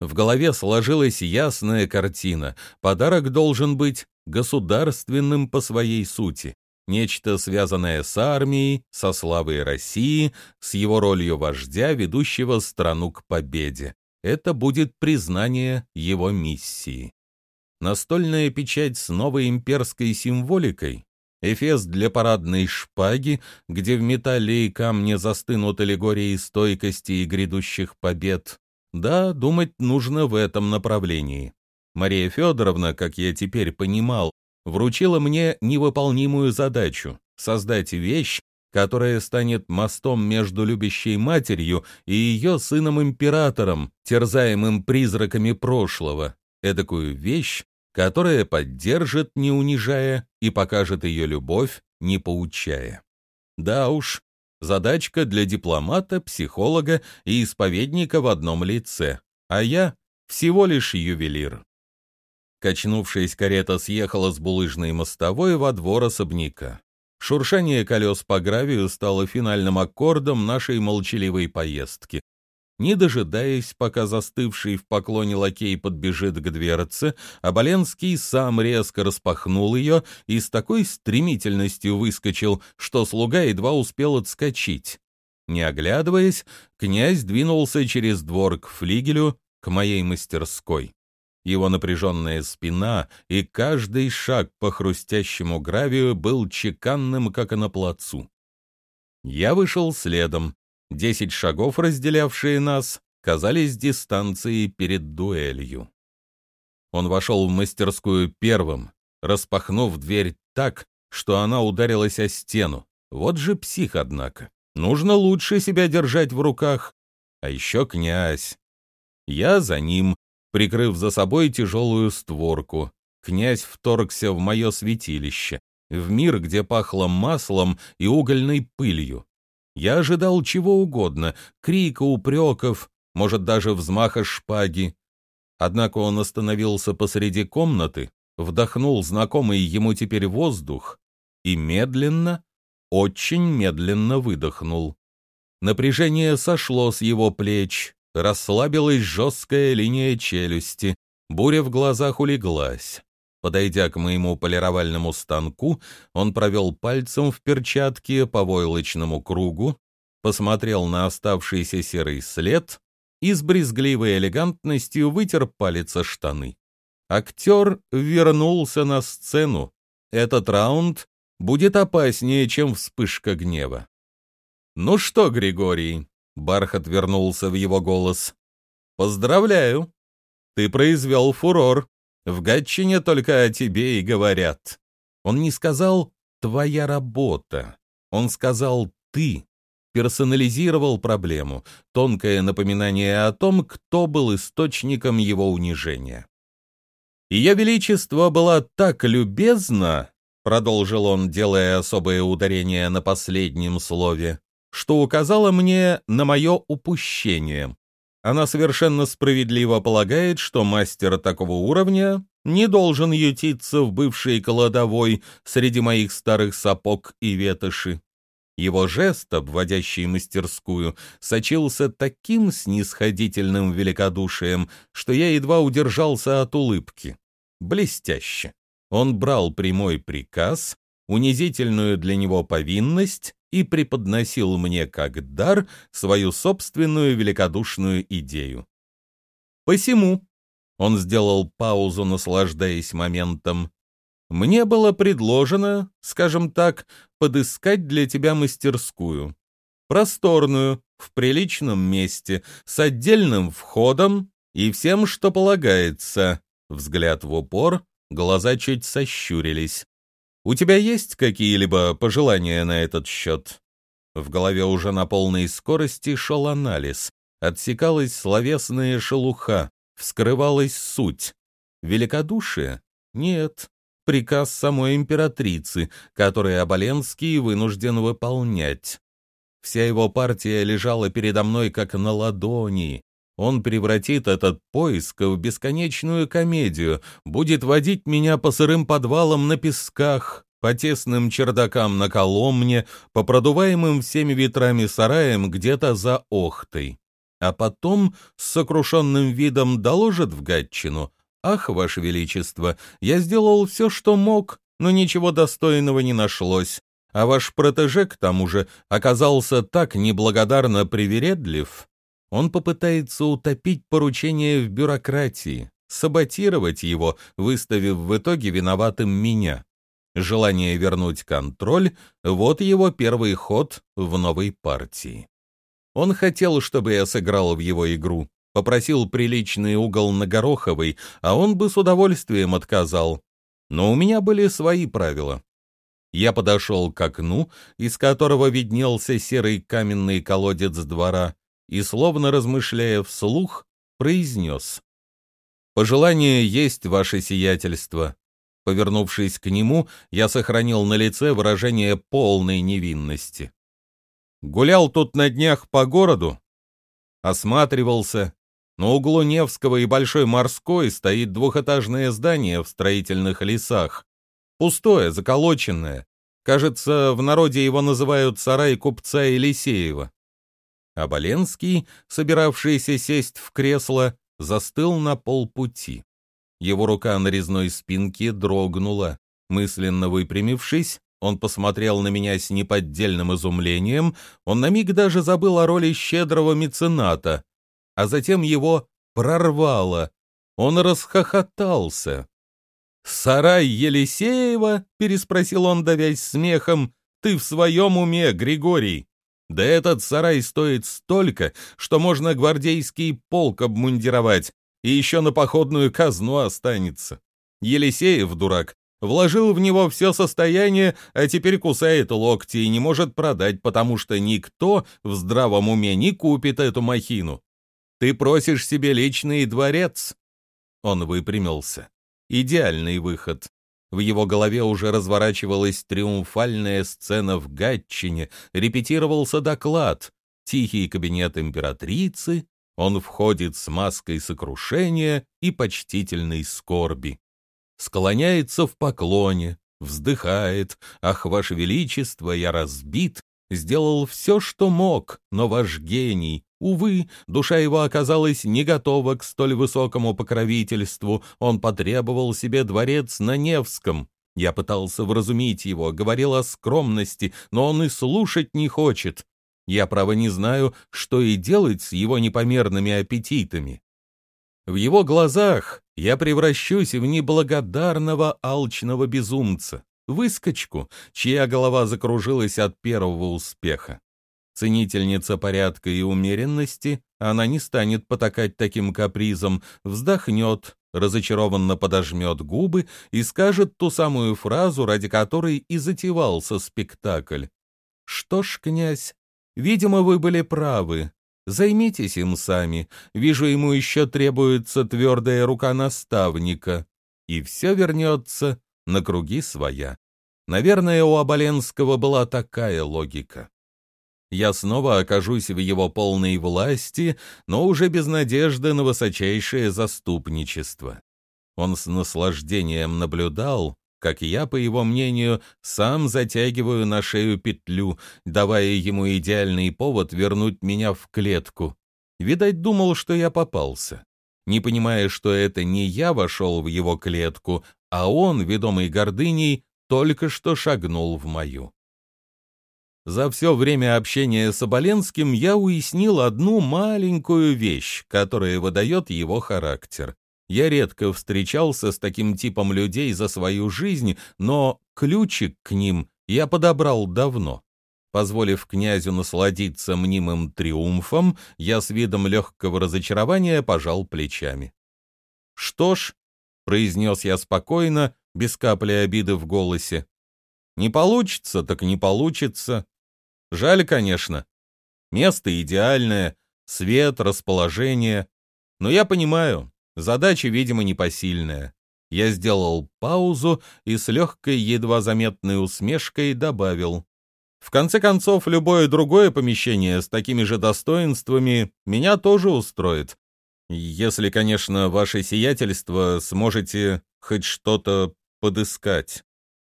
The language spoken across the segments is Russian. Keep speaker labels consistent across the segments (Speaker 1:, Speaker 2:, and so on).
Speaker 1: В голове сложилась ясная картина. Подарок должен быть государственным по своей сути. Нечто связанное с армией, со славой России, с его ролью вождя, ведущего страну к победе. Это будет признание его миссии. Настольная печать с новой имперской символикой, эфес для парадной шпаги, где в металле и камне застынут аллегории стойкости и грядущих побед. Да, думать нужно в этом направлении. Мария Федоровна, как я теперь понимал, вручила мне невыполнимую задачу — создать вещь, которая станет мостом между любящей матерью и ее сыном-императором, терзаемым призраками прошлого, эдакую вещь, которая поддержит, не унижая, и покажет ее любовь, не поучая. Да уж, задачка для дипломата, психолога и исповедника в одном лице, а я всего лишь ювелир. Качнувшись, карета съехала с булыжной мостовой во двор особняка. Шуршание колес по гравию стало финальным аккордом нашей молчаливой поездки. Не дожидаясь, пока застывший в поклоне лакей подбежит к дверце, Оболенский сам резко распахнул ее и с такой стремительностью выскочил, что слуга едва успел отскочить. Не оглядываясь, князь двинулся через двор к флигелю, к моей мастерской. Его напряженная спина и каждый шаг по хрустящему гравию был чеканным, как и на плацу. Я вышел следом, Десять шагов, разделявшие нас, казались дистанцией перед дуэлью. Он вошел в мастерскую первым, распахнув дверь так, что она ударилась о стену. Вот же псих, однако. Нужно лучше себя держать в руках. А еще князь. Я за ним, прикрыв за собой тяжелую створку. Князь вторгся в мое святилище, в мир, где пахло маслом и угольной пылью. Я ожидал чего угодно — крика, упреков, может, даже взмаха шпаги. Однако он остановился посреди комнаты, вдохнул знакомый ему теперь воздух и медленно, очень медленно выдохнул. Напряжение сошло с его плеч, расслабилась жесткая линия челюсти, буря в глазах улеглась. Подойдя к моему полировальному станку, он провел пальцем в перчатке по войлочному кругу, посмотрел на оставшийся серый след и с брезгливой элегантностью вытер палец о штаны. Актер вернулся на сцену. Этот раунд будет опаснее, чем вспышка гнева. «Ну что, Григорий?» — Бархат вернулся в его голос. «Поздравляю! Ты произвел фурор. В Гатчине только о тебе и говорят. Он не сказал «твоя работа», он сказал «ты», персонализировал проблему, тонкое напоминание о том, кто был источником его унижения. «Ее Величество была так любезна», — продолжил он, делая особое ударение на последнем слове, «что указала мне на мое упущение. Она совершенно справедливо полагает, что мастер такого уровня не должен ютиться в бывшей кладовой среди моих старых сапог и ветоши. Его жест, обводящий мастерскую, сочился таким снисходительным великодушием, что я едва удержался от улыбки. Блестяще. Он брал прямой приказ, унизительную для него повинность и преподносил мне как дар свою собственную великодушную идею. Посему он сделал паузу, наслаждаясь моментом. Мне было предложено, скажем так, подыскать для тебя мастерскую. Просторную, в приличном месте, с отдельным входом и всем, что полагается. Взгляд в упор, глаза чуть сощурились. У тебя есть какие-либо пожелания на этот счет?» В голове уже на полной скорости шел анализ. Отсекалась словесная шелуха, вскрывалась суть. Великодушие? Нет. Приказ самой императрицы, который Оболенский вынужден выполнять. Вся его партия лежала передо мной как на ладони. Он превратит этот поиск в бесконечную комедию, будет водить меня по сырым подвалам на песках, по тесным чердакам на Коломне, по продуваемым всеми ветрами сараям где-то за Охтой. а потом с сокрушенным видом доложит в Гатчину. «Ах, Ваше Величество, я сделал все, что мог, но ничего достойного не нашлось, а ваш протеже, к тому же, оказался так неблагодарно привередлив. Он попытается утопить поручение в бюрократии, саботировать его, выставив в итоге виноватым меня. Желание вернуть контроль — вот его первый ход в новой партии. Он хотел, чтобы я сыграл в его игру, попросил приличный угол на Гороховой, а он бы с удовольствием отказал. Но у меня были свои правила. Я подошел к окну, из которого виднелся серый каменный колодец двора, и, словно размышляя вслух, произнес. «Пожелание есть ваше сиятельство». Повернувшись к нему, я сохранил на лице выражение полной невинности. Гулял тут на днях по городу, осматривался. На углу Невского и Большой Морской стоит двухэтажное здание в строительных лесах. Пустое, заколоченное. Кажется, в народе его называют сарай купца Елисеева. А Боленский, собиравшийся сесть в кресло, застыл на полпути. Его рука на резной спинке дрогнула. Мысленно выпрямившись, он посмотрел на меня с неподдельным изумлением, он на миг даже забыл о роли щедрого мецената, а затем его прорвало. Он расхохотался. «Сарай Елисеева?» — переспросил он, давясь смехом. «Ты в своем уме, Григорий? Да этот сарай стоит столько, что можно гвардейский полк обмундировать, и еще на походную казну останется. Елисеев, дурак, вложил в него все состояние, а теперь кусает локти и не может продать, потому что никто в здравом уме не купит эту махину. Ты просишь себе личный дворец?» Он выпрямился. Идеальный выход. В его голове уже разворачивалась триумфальная сцена в Гатчине, репетировался доклад. Тихий кабинет императрицы, он входит с маской сокрушения и почтительной скорби. Склоняется в поклоне, вздыхает «Ах, Ваше Величество, я разбит, сделал все, что мог, но ваш гений, Увы, душа его оказалась не готова к столь высокому покровительству, он потребовал себе дворец на Невском. Я пытался вразумить его, говорил о скромности, но он и слушать не хочет. Я, право, не знаю, что и делать с его непомерными аппетитами. В его глазах я превращусь в неблагодарного алчного безумца, выскочку, чья голова закружилась от первого успеха. Ценительница порядка и умеренности, она не станет потакать таким капризом, вздохнет, разочарованно подожмет губы и скажет ту самую фразу, ради которой и затевался спектакль. «Что ж, князь, видимо, вы были правы. Займитесь им сами. Вижу, ему еще требуется твердая рука наставника. И все вернется на круги своя». Наверное, у Оболенского была такая логика я снова окажусь в его полной власти, но уже без надежды на высочайшее заступничество. Он с наслаждением наблюдал, как я, по его мнению, сам затягиваю на шею петлю, давая ему идеальный повод вернуть меня в клетку. Видать, думал, что я попался. Не понимая, что это не я вошел в его клетку, а он, ведомый гордыней, только что шагнул в мою. За все время общения с Оболенским я уяснил одну маленькую вещь, которая выдает его характер. Я редко встречался с таким типом людей за свою жизнь, но ключик к ним я подобрал давно. Позволив князю насладиться мнимым триумфом, я с видом легкого разочарования пожал плечами. «Что ж», — произнес я спокойно, без капли обиды в голосе, — «не получится, так не получится. Жаль, конечно. Место идеальное, свет, расположение. Но я понимаю, задача, видимо, непосильная. Я сделал паузу и с легкой, едва заметной усмешкой добавил. В конце концов, любое другое помещение с такими же достоинствами меня тоже устроит. Если, конечно, ваше сиятельство сможете хоть что-то подыскать.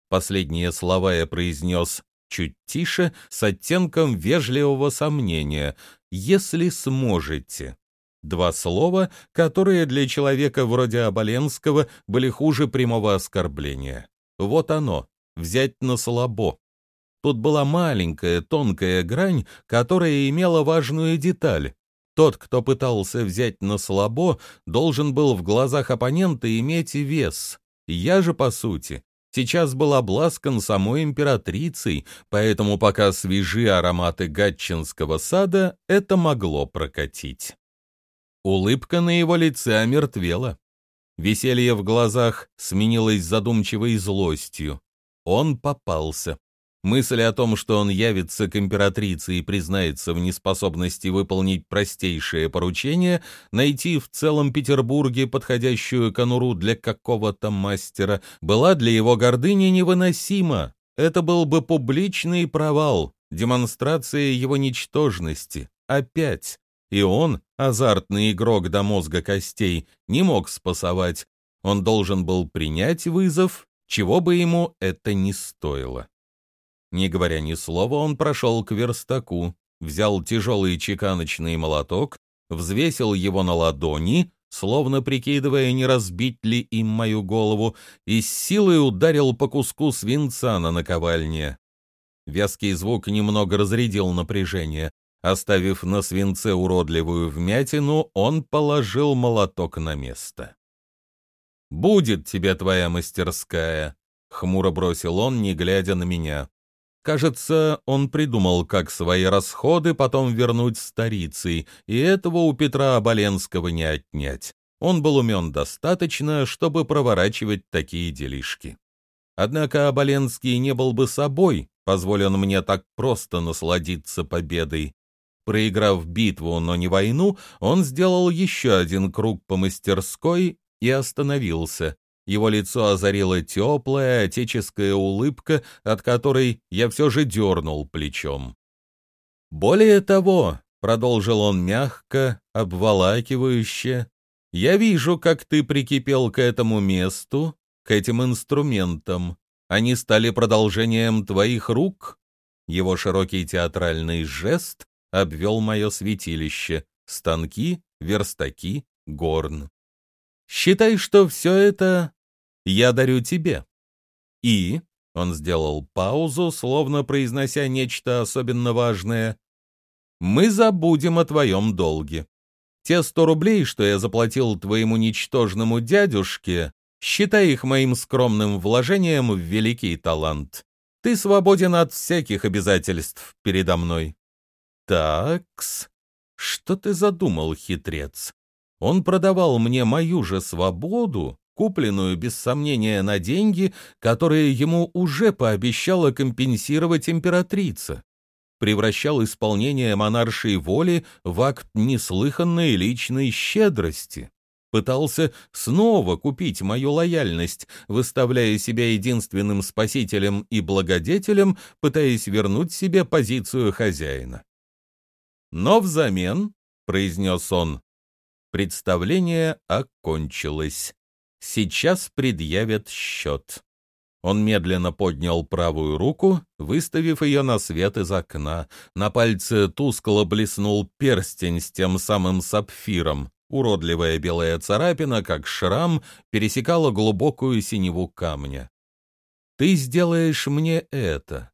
Speaker 1: Последние слова я произнес чуть тише, с оттенком вежливого сомнения. «если сможете». Два слова, которые для человека вроде Оболенского были хуже прямого оскорбления. Вот оно, взять на слабо. Тут была маленькая, тонкая грань, которая имела важную деталь. Тот, кто пытался взять на слабо, должен был в глазах оппонента иметь вес. Я же, по сути, сейчас был обласкан самой императрицей, поэтому пока свежи ароматы гатчинского сада, это могло прокатить. Улыбка на его лице омертвела. Веселье в глазах сменилось задумчивой злостью. Он попался. Мысль о том, что он явится к императрице и признается в неспособности выполнить простейшее поручение, найти в целом Петербурге подходящую конуру для какого-то мастера, была для его гордыни невыносима. Это был бы публичный провал, демонстрация его ничтожности. Опять. И он, азартный игрок до мозга костей, не мог спасовать. Он должен был принять вызов, чего бы ему это ни стоило. Не говоря ни слова, он прошел к верстаку, взял тяжелый чеканочный молоток, взвесил его на ладони, словно прикидывая, не разбить ли им мою голову, и с силой ударил по куску свинца на наковальне. Вязкий звук немного разрядил напряжение. Оставив на свинце уродливую вмятину, он положил молоток на место. «Будет тебе твоя мастерская», — хмуро бросил он, не глядя на меня. Кажется, он придумал, как свои расходы потом вернуть старицей, и этого у Петра Оболенского не отнять. Он был умен достаточно, чтобы проворачивать такие делишки. Однако Оболенский не был бы собой, позволен мне так просто насладиться победой. Проиграв битву, но не войну, он сделал еще один круг по мастерской и остановился. Его лицо озарила теплая отеческая улыбка, от которой я все же дернул плечом. «Более того», — продолжил он мягко, обволакивающе, «я вижу, как ты прикипел к этому месту, к этим инструментам. Они стали продолжением твоих рук?» Его широкий театральный жест обвел мое святилище. Станки, верстаки, горн. Считай, что все это я дарю тебе. И, — он сделал паузу, словно произнося нечто особенно важное, — мы забудем о твоем долге. Те сто рублей, что я заплатил твоему ничтожному дядюшке, считай их моим скромным вложением в великий талант. Ты свободен от всяких обязательств передо мной. Такс, что ты задумал, хитрец? Он продавал мне мою же свободу, купленную, без сомнения, на деньги, которые ему уже пообещала компенсировать императрица. Превращал исполнение монаршей воли в акт неслыханной личной щедрости. Пытался снова купить мою лояльность, выставляя себя единственным спасителем и благодетелем, пытаясь вернуть себе позицию хозяина. Но взамен, — произнес он, Представление окончилось. Сейчас предъявят счет. Он медленно поднял правую руку, выставив ее на свет из окна. На пальце тускло блеснул перстень с тем самым сапфиром. Уродливая белая царапина, как шрам, пересекала глубокую синеву камня. «Ты сделаешь мне это».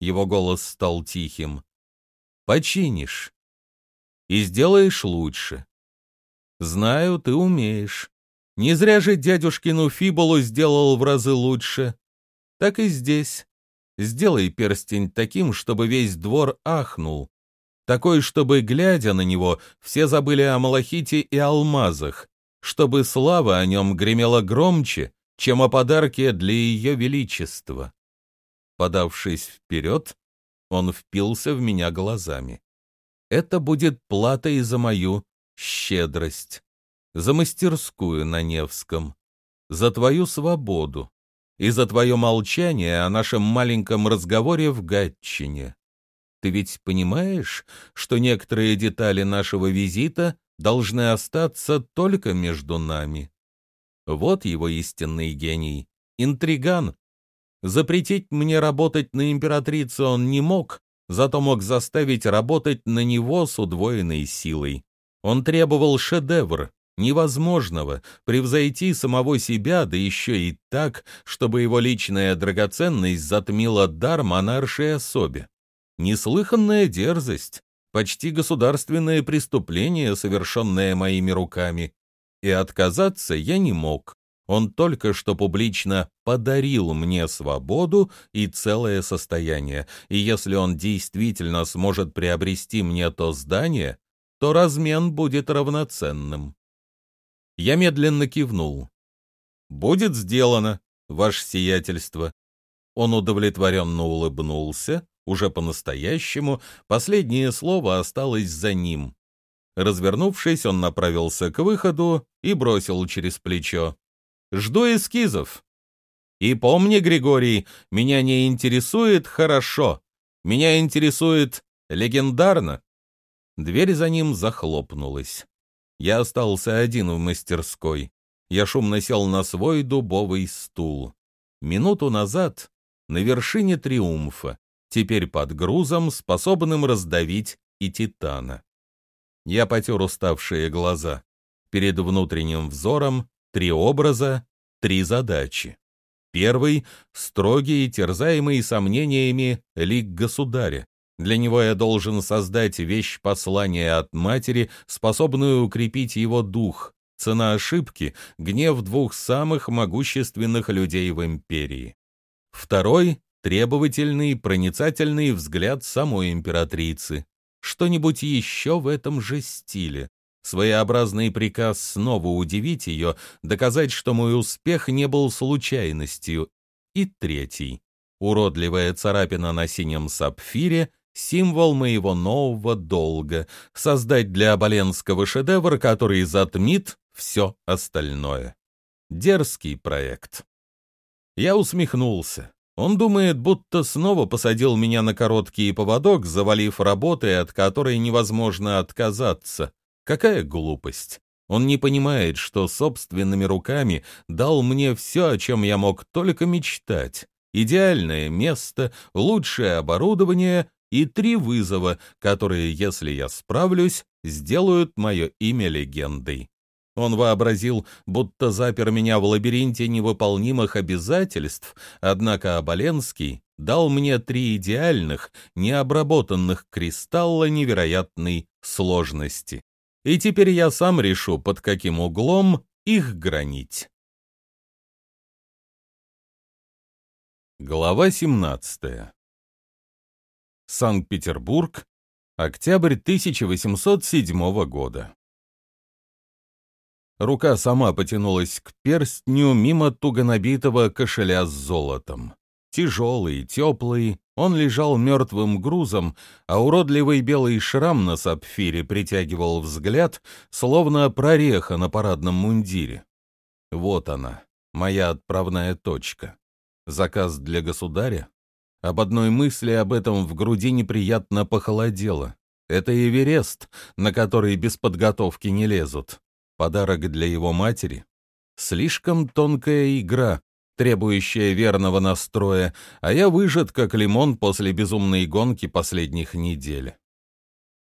Speaker 1: Его голос стал тихим. «Починишь. И сделаешь лучше. Знаю, ты умеешь. Не зря же дядюшкину фибулу сделал в разы лучше. Так и здесь. Сделай перстень таким, чтобы весь двор ахнул. Такой, чтобы, глядя на него, все забыли о малахите и алмазах, чтобы слава о нем гремела громче, чем о подарке для ее величества. Подавшись вперед, он впился в меня глазами. Это будет платой за мою щедрость, за мастерскую на Невском, за твою свободу и за твое молчание о нашем маленьком разговоре в Гатчине. Ты ведь понимаешь, что некоторые детали нашего визита должны остаться только между нами? Вот его истинный гений, интриган. Запретить мне работать на императрицу он не мог, зато мог заставить работать на него с удвоенной силой. Он требовал шедевр, невозможного, превзойти самого себя, да еще и так, чтобы его личная драгоценность затмила дар монаршей особе. Неслыханная дерзость, почти государственное преступление, совершенное моими руками. И отказаться я не мог. Он только что публично подарил мне свободу и целое состояние, и если он действительно сможет приобрести мне то здание, то размен будет равноценным. Я медленно кивнул. «Будет сделано, ваше сиятельство». Он удовлетворенно улыбнулся, уже по-настоящему, последнее слово осталось за ним. Развернувшись, он направился к выходу и бросил через плечо. «Жду эскизов». «И помни, Григорий, меня не интересует хорошо. Меня интересует легендарно». Дверь за ним захлопнулась. Я остался один в мастерской. Я шумно сел на свой дубовый стул. Минуту назад на вершине триумфа, теперь под грузом, способным раздавить и титана. Я потер уставшие глаза. Перед внутренним взором три образа, три задачи. Первый — строгий и терзаемый сомнениями лик государя. Для него я должен создать вещь послания от матери, способную укрепить его дух. Цена ошибки — гнев двух самых могущественных людей в империи. Второй — требовательный, проницательный взгляд самой императрицы. Что-нибудь еще в этом же стиле. Своеобразный приказ снова удивить ее, доказать, что мой успех не был случайностью. И третий — уродливая царапина на синем сапфире — символ моего нового долга — создать для Оболенского шедевр, который затмит все остальное. Дерзкий проект. Я усмехнулся. Он думает, будто снова посадил меня на короткий поводок, завалив работой, от которой невозможно отказаться. Какая глупость. Он не понимает, что собственными руками дал мне все, о чем я мог только мечтать. Идеальное место, лучшее оборудование и три вызова, которые, если я справлюсь, сделают мое имя легендой. Он вообразил, будто запер меня в лабиринте невыполнимых обязательств, однако Оболенский дал мне три идеальных, необработанных кристалла невероятной сложности. И теперь я сам решу, под каким углом их гранить. Глава 17 Санкт-Петербург, октябрь 1807 года. Рука сама потянулась к перстню мимо туго набитого кошеля с золотом. Тяжелый, теплый, он лежал мертвым грузом, а уродливый белый шрам на сапфире притягивал взгляд, словно прореха на парадном мундире. Вот она, моя отправная точка. Заказ для государя? Об одной мысли об этом в груди неприятно похолодело. Это Эверест, на который без подготовки не лезут. Подарок для его матери. Слишком тонкая игра, требующая верного настроя, а я выжат, как лимон после безумной гонки последних недель.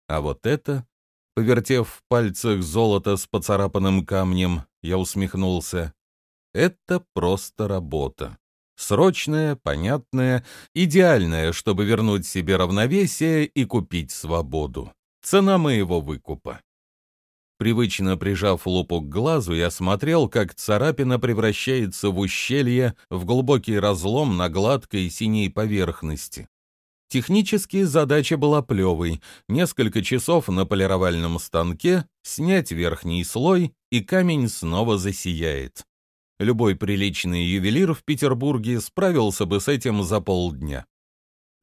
Speaker 1: А вот это, повертев в пальцах золото с поцарапанным камнем, я усмехнулся. Это просто работа. Срочное, понятное, идеальное, чтобы вернуть себе равновесие и купить свободу. Цена моего выкупа. Привычно прижав лупу к глазу, я смотрел, как царапина превращается в ущелье, в глубокий разлом на гладкой синей поверхности. Технически задача была плевой. Несколько часов на полировальном станке, снять верхний слой, и камень снова засияет. Любой приличный ювелир в Петербурге справился бы с этим за полдня.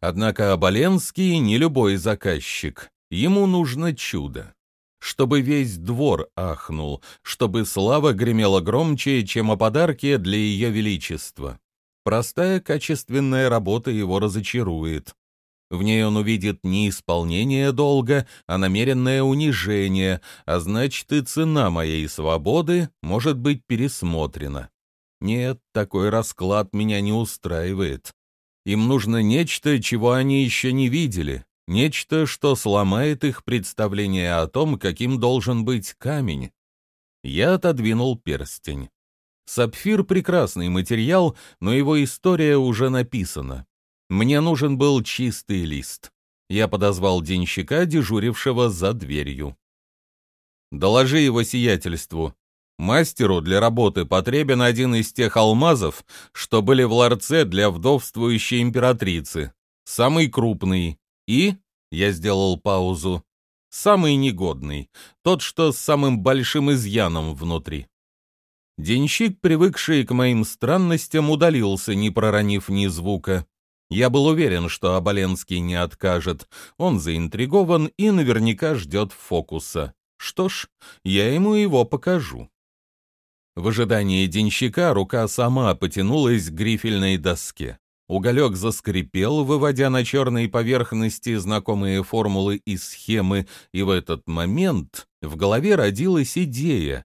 Speaker 1: Однако Оболенский не любой заказчик. Ему нужно чудо. Чтобы весь двор ахнул, чтобы слава гремела громче, чем о подарке для ее величества. Простая качественная работа его разочарует. В ней он увидит не исполнение долга, а намеренное унижение, а значит и цена моей свободы может быть пересмотрена. Нет, такой расклад меня не устраивает. Им нужно нечто, чего они еще не видели, Нечто, что сломает их представление о том, каким должен быть камень. Я отодвинул перстень. Сапфир — прекрасный материал, но его история уже написана. Мне нужен был чистый лист. Я подозвал денщика, дежурившего за дверью. «Доложи его сиятельству. Мастеру для работы потребен один из тех алмазов, что были в ларце для вдовствующей императрицы. Самый крупный. И, я сделал паузу, самый негодный, тот, что с самым большим изъяном внутри. Денщик, привыкший к моим странностям, удалился, не проронив ни звука. Я был уверен, что Оболенский не откажет. Он заинтригован и наверняка ждет фокуса. Что ж, я ему его покажу. В ожидании денщика рука сама потянулась к грифельной доске. Уголек заскрипел, выводя на черной поверхности знакомые формулы и схемы, и в этот момент в голове родилась идея.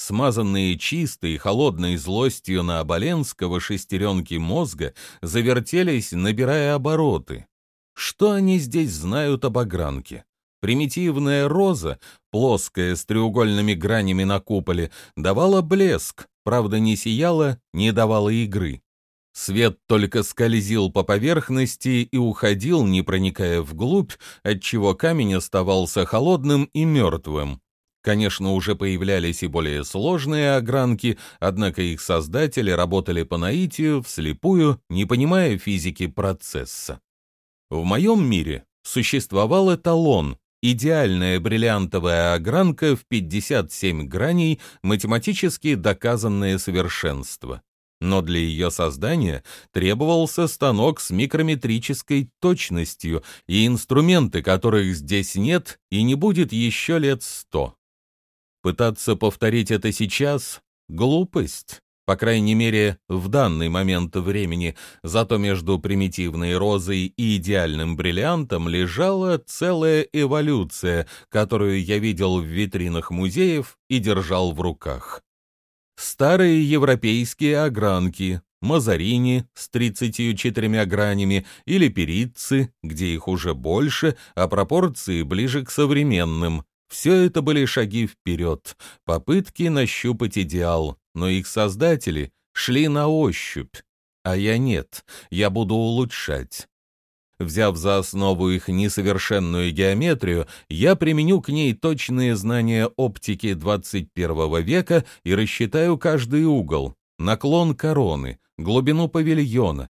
Speaker 1: Смазанные чистой, холодной злостью на Оболенского шестеренки мозга завертелись, набирая обороты. Что они здесь знают об огранке? Примитивная роза, плоская с треугольными гранями на куполе, давала блеск, правда не сияла, не давала игры. Свет только скользил по поверхности и уходил, не проникая вглубь, отчего камень оставался холодным и мертвым. Конечно, уже появлялись и более сложные огранки, однако их создатели работали по наитию, вслепую, не понимая физики процесса. В моем мире существовал эталон, идеальная бриллиантовая огранка в 57 граней, математически доказанное совершенство но для ее создания требовался станок с микрометрической точностью и инструменты, которых здесь нет и не будет еще лет сто. Пытаться повторить это сейчас — глупость, по крайней мере, в данный момент времени, зато между примитивной розой и идеальным бриллиантом лежала целая эволюция, которую я видел в витринах музеев и держал в руках старые европейские огранки, мазарини с 34 гранями или перицы, где их уже больше, а пропорции ближе к современным. Все это были шаги вперед, попытки нащупать идеал, но их создатели шли на ощупь. А я нет, я буду улучшать. Взяв за основу их несовершенную геометрию, я применю к ней точные знания оптики 21 века и рассчитаю каждый угол, наклон короны, глубину павильона,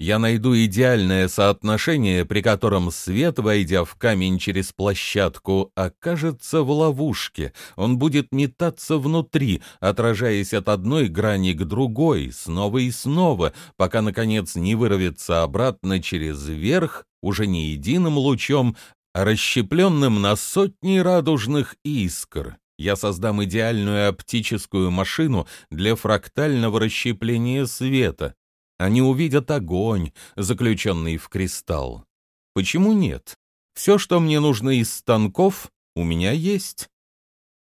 Speaker 1: я найду идеальное соотношение, при котором свет, войдя в камень через площадку, окажется в ловушке. Он будет метаться внутри, отражаясь от одной грани к другой, снова и снова, пока, наконец, не вырвется обратно через верх, уже не единым лучом, а расщепленным на сотни радужных искр. Я создам идеальную оптическую машину для фрактального расщепления света, они увидят огонь, заключенный в кристалл. Почему нет? Все, что мне нужно из станков, у меня есть.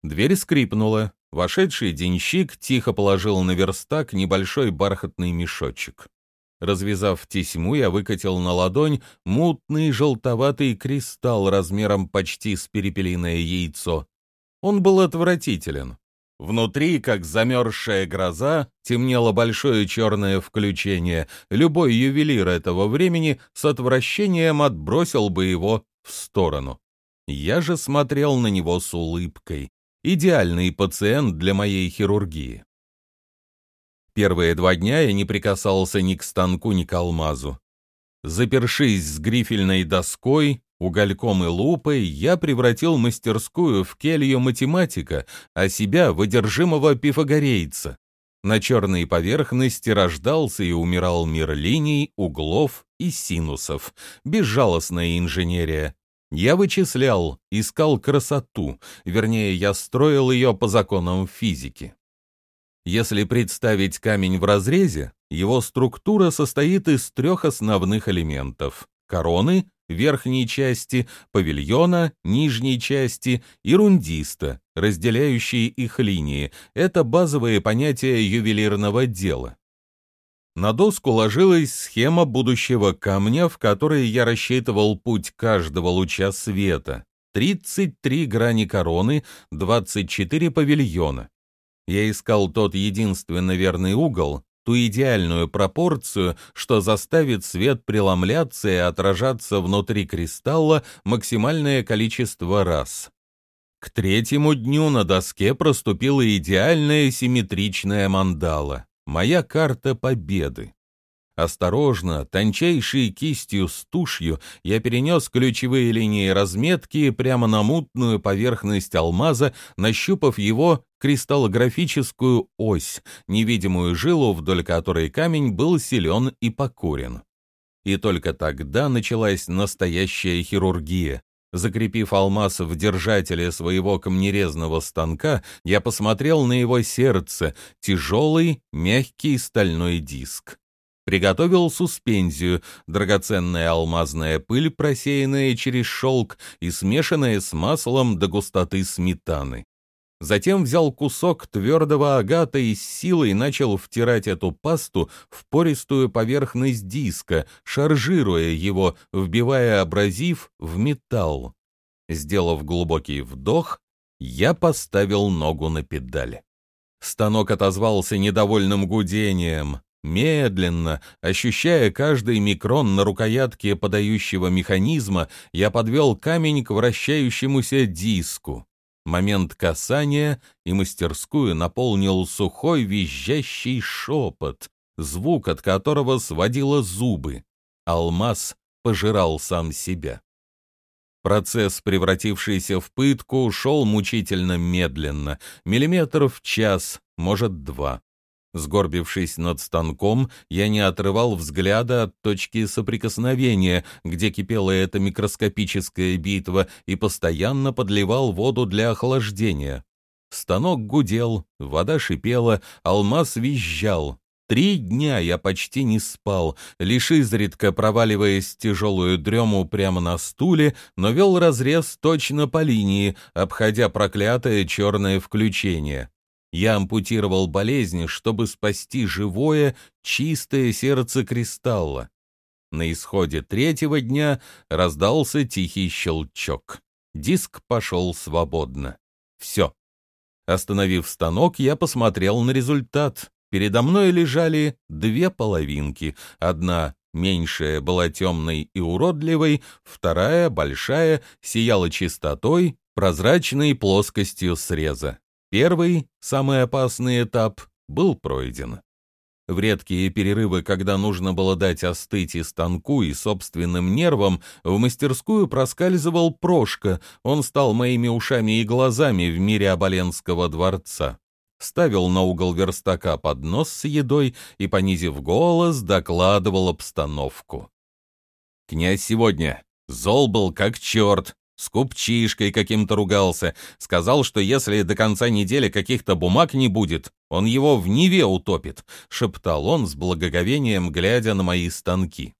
Speaker 1: Дверь скрипнула. Вошедший денщик тихо положил на верстак небольшой бархатный мешочек. Развязав тесьму, я выкатил на ладонь мутный желтоватый кристалл размером почти с перепелиное яйцо. Он был отвратителен. Внутри, как замерзшая гроза, темнело большое черное включение. Любой ювелир этого времени с отвращением отбросил бы его в сторону. Я же смотрел на него с улыбкой. Идеальный пациент для моей хирургии. Первые два дня я не прикасался ни к станку, ни к алмазу. Запершись с грифельной доской, Угольком и лупой я превратил мастерскую в келью математика, а себя в одержимого пифагорейца. На черной поверхности рождался и умирал мир линий, углов и синусов. Безжалостная инженерия. Я вычислял, искал красоту, вернее, я строил ее по законам физики. Если представить камень в разрезе, его структура состоит из трех основных элементов — короны, верхней части, павильона, нижней части и рундиста, разделяющие их линии. Это базовые понятия ювелирного дела. На доску ложилась схема будущего камня, в которой я рассчитывал путь каждого луча света. 33 грани короны, 24 павильона. Я искал тот единственно верный угол, ту идеальную пропорцию, что заставит свет преломляться и отражаться внутри кристалла максимальное количество раз. К третьему дню на доске проступила идеальная симметричная мандала, моя карта победы. Осторожно, тончайшей кистью с тушью, я перенес ключевые линии разметки прямо на мутную поверхность алмаза, нащупав его кристаллографическую ось, невидимую жилу, вдоль которой камень был силен и покорен. И только тогда началась настоящая хирургия. Закрепив алмаз в держателе своего камнерезного станка, я посмотрел на его сердце, тяжелый, мягкий стальной диск. Приготовил суспензию, драгоценная алмазная пыль, просеянная через шелк и смешанная с маслом до густоты сметаны. Затем взял кусок твердого агата и с силой начал втирать эту пасту в пористую поверхность диска, шаржируя его, вбивая абразив в металл. Сделав глубокий вдох, я поставил ногу на педаль. Станок отозвался недовольным гудением. Медленно, ощущая каждый микрон на рукоятке подающего механизма, я подвел камень к вращающемуся диску. Момент касания и мастерскую наполнил сухой визжащий шепот, звук от которого сводило зубы. Алмаз пожирал сам себя. Процесс, превратившийся в пытку, шел мучительно медленно, миллиметр в час, может, два. Сгорбившись над станком, я не отрывал взгляда от точки соприкосновения, где кипела эта микроскопическая битва, и постоянно подливал воду для охлаждения. Станок гудел, вода шипела, алмаз визжал. Три дня я почти не спал, лишь изредка проваливаясь тяжелую дрему прямо на стуле, но вел разрез точно по линии, обходя проклятое черное включение. Я ампутировал болезнь, чтобы спасти живое, чистое сердце кристалла. На исходе третьего дня раздался тихий щелчок. Диск пошел свободно. Все. Остановив станок, я посмотрел на результат. Передо мной лежали две половинки. Одна меньшая была темной и уродливой, вторая, большая, сияла чистотой, прозрачной плоскостью среза. Первый, самый опасный этап, был пройден. В редкие перерывы, когда нужно было дать остыть и станку, и собственным нервам, в мастерскую проскальзывал Прошка, он стал моими ушами и глазами в мире Оболенского дворца. Ставил на угол верстака поднос с едой и, понизив голос, докладывал обстановку. «Князь сегодня зол был как черт, с купчишкой каким-то ругался, сказал, что если до конца недели каких-то бумаг не будет, он его в Неве утопит, шептал он с благоговением, глядя на мои станки.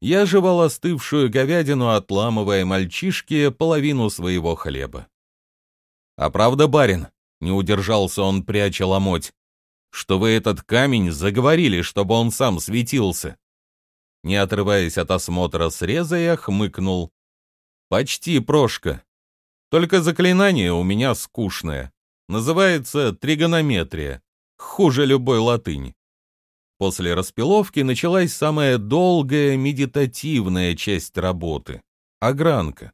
Speaker 1: Я жевал остывшую говядину, отламывая мальчишке половину своего хлеба. «А правда, барин?» — не удержался он, пряча ломоть. «Что вы этот камень заговорили, чтобы он сам светился?» Не отрываясь от осмотра среза, я хмыкнул. Почти прошка. Только заклинание у меня скучное. Называется тригонометрия. Хуже любой латыни. После распиловки началась самая долгая медитативная часть работы — огранка.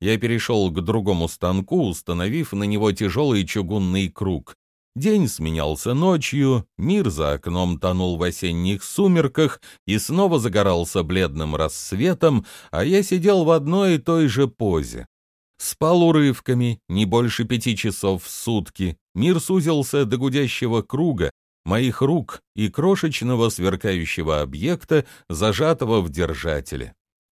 Speaker 1: Я перешел к другому станку, установив на него тяжелый чугунный круг. День сменялся ночью, мир за окном тонул в осенних сумерках и снова загорался бледным рассветом, а я сидел в одной и той же позе. Спал урывками, не больше пяти часов в сутки. Мир сузился до гудящего круга, моих рук и крошечного сверкающего объекта, зажатого в держателе.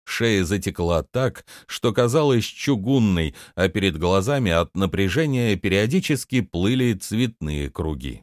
Speaker 1: Шея затекла так, что казалась чугунной, а перед глазами от напряжения периодически плыли цветные круги.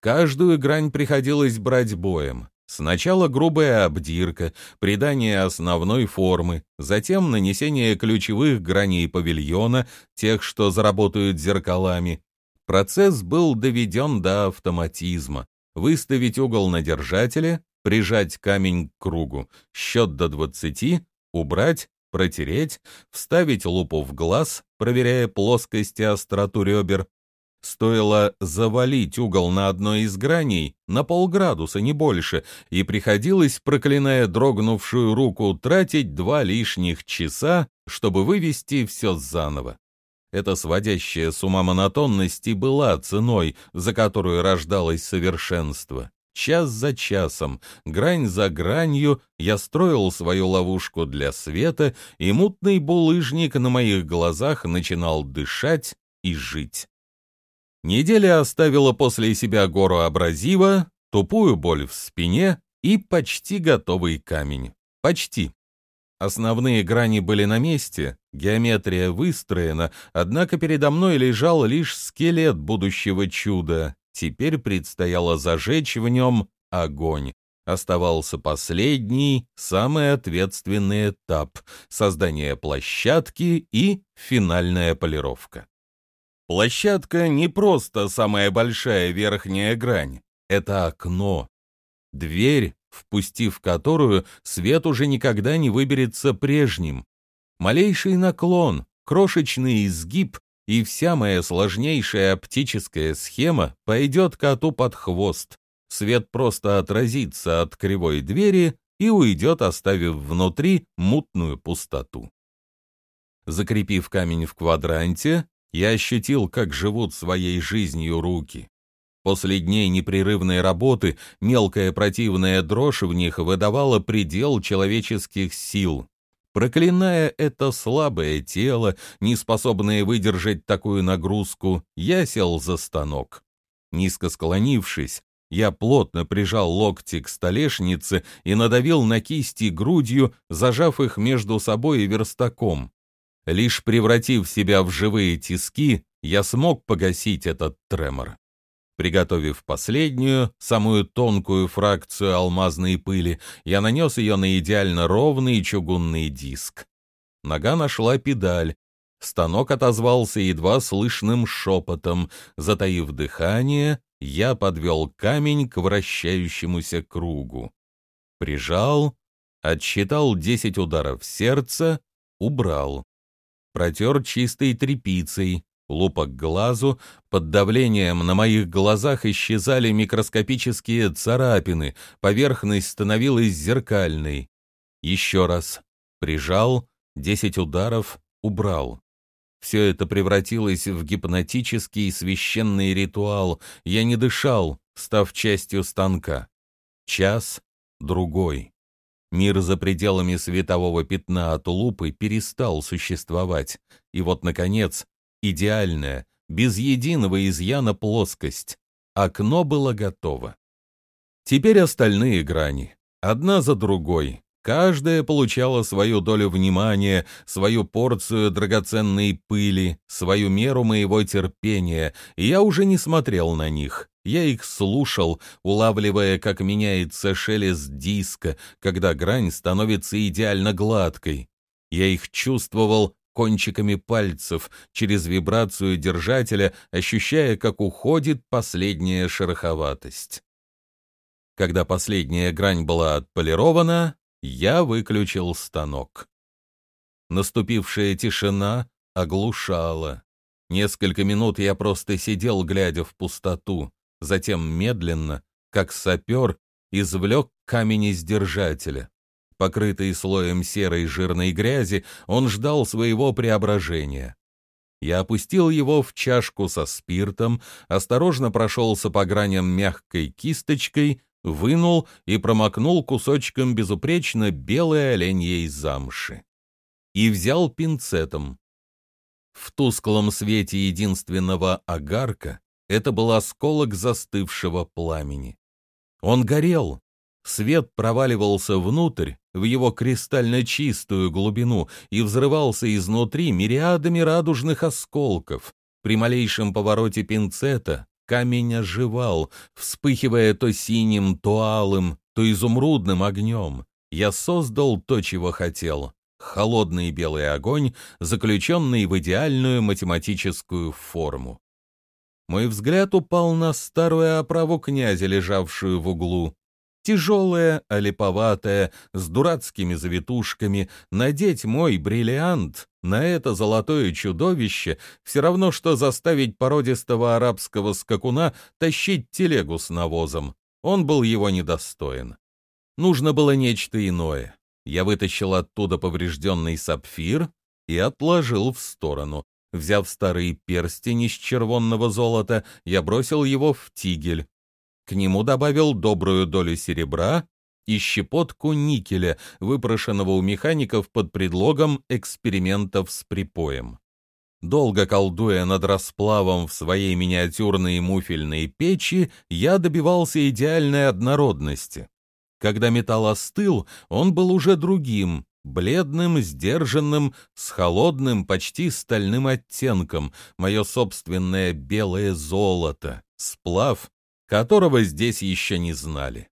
Speaker 1: Каждую грань приходилось брать боем. Сначала грубая обдирка, придание основной формы, затем нанесение ключевых граней павильона, тех, что заработают зеркалами. Процесс был доведен до автоматизма. выставить угол на держателе, прижать камень к кругу, счет до 20, убрать, протереть, вставить лупу в глаз, проверяя плоскость и остроту ребер. Стоило завалить угол на одной из граней, на полградуса, не больше, и приходилось, проклиная дрогнувшую руку, тратить два лишних часа, чтобы вывести все заново. Эта сводящая с ума монотонность и была ценой, за которую рождалось совершенство. Час за часом, грань за гранью, я строил свою ловушку для света, и мутный булыжник на моих глазах начинал дышать и жить. Неделя оставила после себя гору абразива, тупую боль в спине и почти готовый камень. Почти. Основные грани были на месте, геометрия выстроена, однако передо мной лежал лишь скелет будущего чуда. Теперь предстояло зажечь в нем огонь. Оставался последний, самый ответственный этап — создание площадки и финальная полировка. Площадка не просто самая большая верхняя грань, это окно. Дверь, впустив которую, свет уже никогда не выберется прежним. Малейший наклон, крошечный изгиб, и вся моя сложнейшая оптическая схема пойдет коту под хвост. Свет просто отразится от кривой двери и уйдет, оставив внутри мутную пустоту. Закрепив камень в квадранте, я ощутил, как живут своей жизнью руки. После дней непрерывной работы мелкая противная дрожь в них выдавала предел человеческих сил. Проклиная это слабое тело, не способное выдержать такую нагрузку, я сел за станок. Низко склонившись, я плотно прижал локти к столешнице и надавил на кисти грудью, зажав их между собой и верстаком. Лишь превратив себя в живые тиски, я смог погасить этот тремор. Приготовив последнюю, самую тонкую фракцию алмазной пыли, я нанес ее на идеально ровный чугунный диск. Нога нашла педаль. Станок отозвался едва слышным шепотом. Затаив дыхание, я подвел камень к вращающемуся кругу. Прижал, отсчитал десять ударов сердца, убрал. Протер чистой тряпицей, лупа к глазу, под давлением на моих глазах исчезали микроскопические царапины, поверхность становилась зеркальной. Еще раз. Прижал, десять ударов, убрал. Все это превратилось в гипнотический священный ритуал. Я не дышал, став частью станка. Час, другой. Мир за пределами светового пятна от лупы перестал существовать. И вот, наконец, идеальная, без единого изъяна плоскость. Окно было готово. Теперь остальные грани, одна за другой. Каждая получала свою долю внимания, свою порцию драгоценной пыли, свою меру моего терпения, и я уже не смотрел на них. Я их слушал, улавливая, как меняется шелест диска, когда грань становится идеально гладкой. Я их чувствовал кончиками пальцев, через вибрацию держателя, ощущая, как уходит последняя шероховатость. Когда последняя грань была отполирована, я выключил станок. Наступившая тишина оглушала. Несколько минут я просто сидел, глядя в пустоту, затем медленно, как сапер, извлек камень из держателя. Покрытый слоем серой жирной грязи, он ждал своего преображения. Я опустил его в чашку со спиртом, осторожно прошелся по граням мягкой кисточкой, вынул и промокнул кусочком безупречно белой оленьей замши. И взял пинцетом. В тусклом свете единственного огарка это был осколок застывшего пламени. Он горел, Свет проваливался внутрь, в его кристально чистую глубину, и взрывался изнутри мириадами радужных осколков. При малейшем повороте пинцета камень оживал, вспыхивая то синим, то алым, то изумрудным огнем. Я создал то, чего хотел. Холодный белый огонь, заключенный в идеальную математическую форму. Мой взгляд упал на старую оправу князя, лежавшую в углу. Тяжелая, олиповатая, с дурацкими завитушками, надеть мой бриллиант на это золотое чудовище все равно, что заставить породистого арабского скакуна тащить телегу с навозом. Он был его недостоин. Нужно было нечто иное. Я вытащил оттуда поврежденный сапфир и отложил в сторону. Взяв старый перстень из червонного золота, я бросил его в тигель. К нему добавил добрую долю серебра и щепотку никеля, выпрошенного у механиков под предлогом экспериментов с припоем. Долго колдуя над расплавом в своей миниатюрной муфельной печи, я добивался идеальной однородности. Когда металл остыл, он был уже другим, бледным, сдержанным, с холодным, почти стальным оттенком, мое собственное белое золото, сплав, которого здесь еще не знали.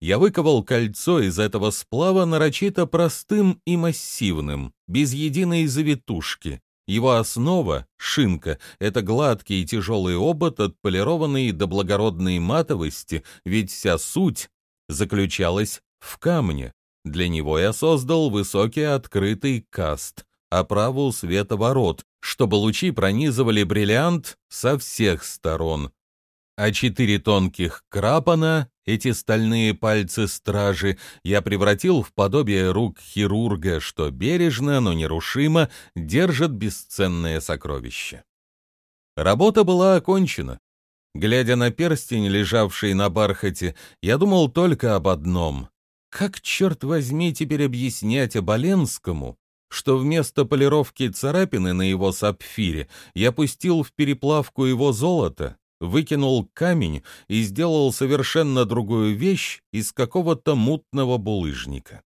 Speaker 1: Я выковал кольцо из этого сплава нарочито простым и массивным, без единой завитушки. Его основа, шинка, это гладкий и тяжелый обод, отполированный до благородной матовости, ведь вся суть заключалась в камне. Для него я создал высокий открытый каст, оправу световорот, чтобы лучи пронизывали бриллиант со всех сторон, а четыре тонких крапана, эти стальные пальцы стражи, я превратил в подобие рук хирурга, что бережно, но нерушимо держит бесценное сокровище. Работа была окончена. Глядя на перстень, лежавший на бархате, я думал только об одном. Как, черт возьми, теперь объяснять Оболенскому, что вместо полировки царапины на его сапфире я пустил в переплавку его золото, выкинул камень и сделал совершенно другую вещь из какого-то мутного булыжника.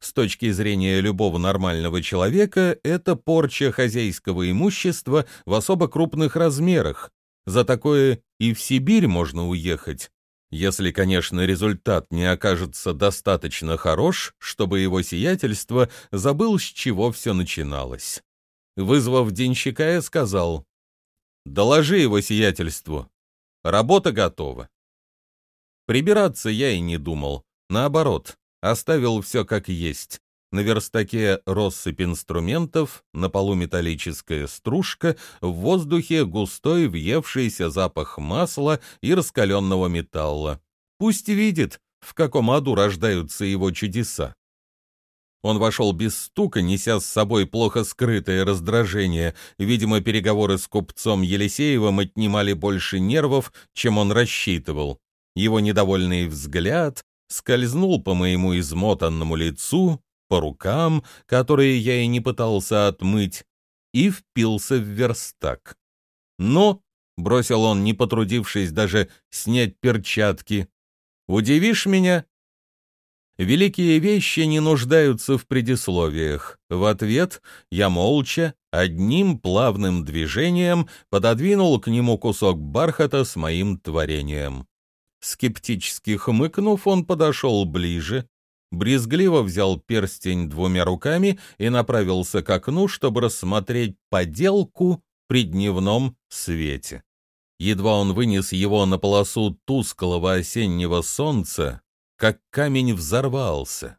Speaker 1: С точки зрения любого нормального человека, это порча хозяйского имущества в особо крупных размерах. За такое и в Сибирь можно уехать, если, конечно, результат не окажется достаточно хорош, чтобы его сиятельство забыл, с чего все начиналось. Вызвав денщика, я сказал, Доложи его сиятельству. Работа готова. Прибираться я и не думал. Наоборот, оставил все как есть. На верстаке россыпь инструментов, на полу металлическая стружка, в воздухе густой въевшийся запах масла и раскаленного металла. Пусть видит, в каком аду рождаются его чудеса. Он вошел без стука, неся с собой плохо скрытое раздражение. Видимо, переговоры с купцом Елисеевым отнимали больше нервов, чем он рассчитывал. Его недовольный взгляд скользнул по моему измотанному лицу, по рукам, которые я и не пытался отмыть, и впился в верстак. «Ну», — бросил он, не потрудившись даже снять перчатки, — «удивишь меня?» Великие вещи не нуждаются в предисловиях. В ответ я молча, одним плавным движением пододвинул к нему кусок бархата с моим творением. Скептически хмыкнув, он подошел ближе, брезгливо взял перстень двумя руками и направился к окну, чтобы рассмотреть поделку при дневном свете. Едва он вынес его на полосу тусклого осеннего солнца, как камень взорвался.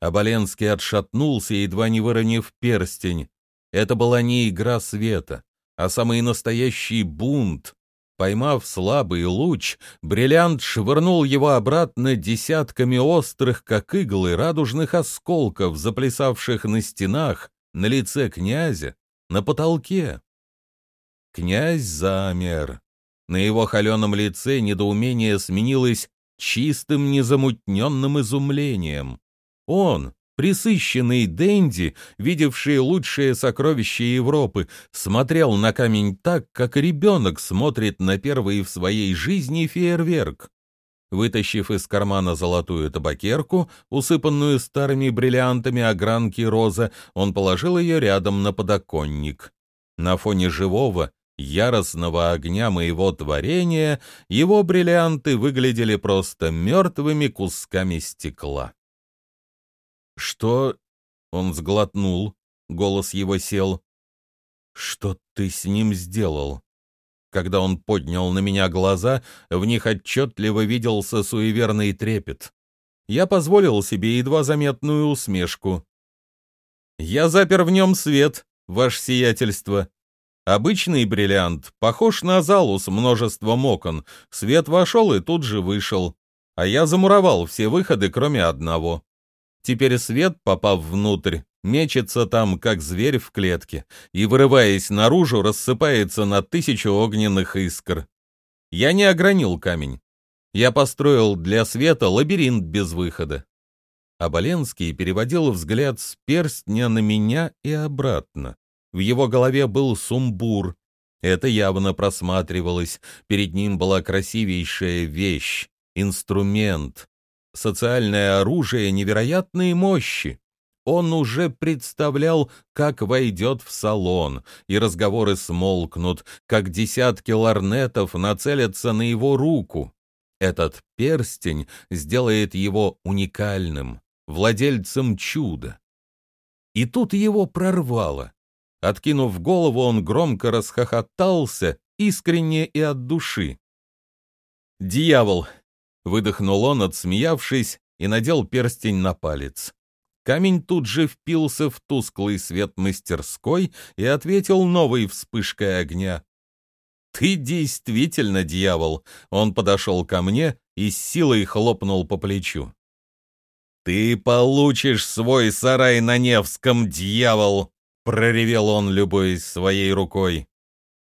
Speaker 1: Оболенский отшатнулся, едва не выронив перстень. Это была не игра света, а самый настоящий бунт. Поймав слабый луч, бриллиант швырнул его обратно десятками острых, как иглы, радужных осколков, заплясавших на стенах, на лице князя, на потолке. Князь замер. На его холеном лице недоумение сменилось чистым незамутненным изумлением. Он, присыщенный Дэнди, видевший лучшие сокровища Европы, смотрел на камень так, как ребенок смотрит на первый в своей жизни фейерверк. Вытащив из кармана золотую табакерку, усыпанную старыми бриллиантами огранки роза, он положил ее рядом на подоконник. На фоне живого, яростного огня моего творения, его бриллианты выглядели просто мертвыми кусками стекла. «Что?» — он сглотнул, голос его сел. «Что ты с ним сделал?» Когда он поднял на меня глаза, в них отчетливо виделся суеверный трепет. Я позволил себе едва заметную усмешку. «Я запер в нем свет, ваше сиятельство. Обычный бриллиант похож на залу с множеством окон. Свет вошел и тут же вышел. А я замуровал все выходы, кроме одного. Теперь свет, попав внутрь, мечется там, как зверь в клетке, и, вырываясь наружу, рассыпается на тысячу огненных искр. Я не огранил камень. Я построил для света лабиринт без выхода. Оболенский переводил взгляд с перстня на меня и обратно. В его голове был сумбур. Это явно просматривалось. Перед ним была красивейшая вещь, инструмент, социальное оружие невероятной мощи. Он уже представлял, как войдет в салон, и разговоры смолкнут, как десятки ларнетов нацелятся на его руку. Этот перстень сделает его уникальным, владельцем чуда. И тут его прорвало. Откинув голову, он громко расхохотался, искренне и от души. «Дьявол!» — выдохнул он, отсмеявшись, и надел перстень на палец. Камень тут же впился в тусклый свет мастерской и ответил новой вспышкой огня. «Ты действительно дьявол!» Он подошел ко мне и с силой хлопнул по плечу. «Ты получишь свой сарай на Невском, дьявол!» Проревел он, любой своей рукой.